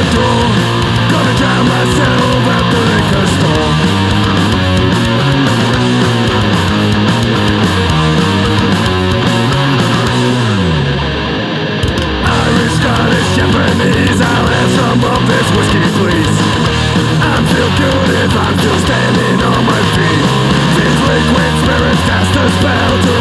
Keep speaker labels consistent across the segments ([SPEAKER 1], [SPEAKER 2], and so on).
[SPEAKER 1] Gonna drown the liquor store Irish, Scottish, Japanese I'll have some of this whiskey please I feel good if I'm still standing on my feet These liquid spirits cast a spell to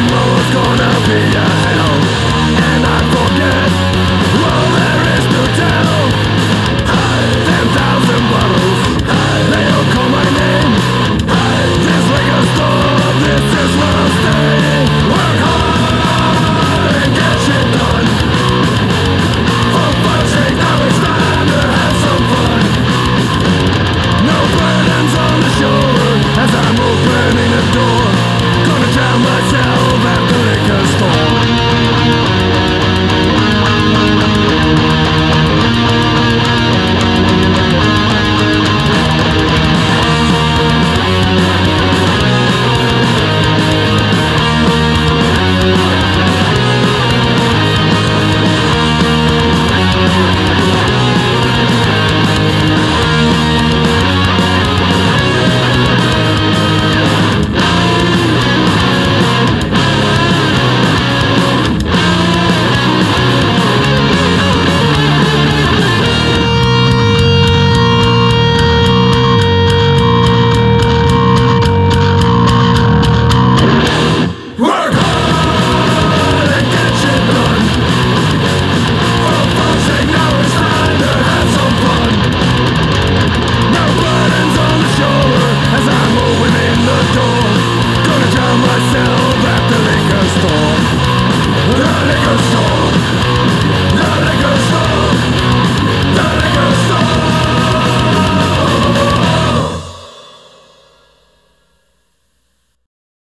[SPEAKER 1] The liquor store. The liquor store. The liquor store.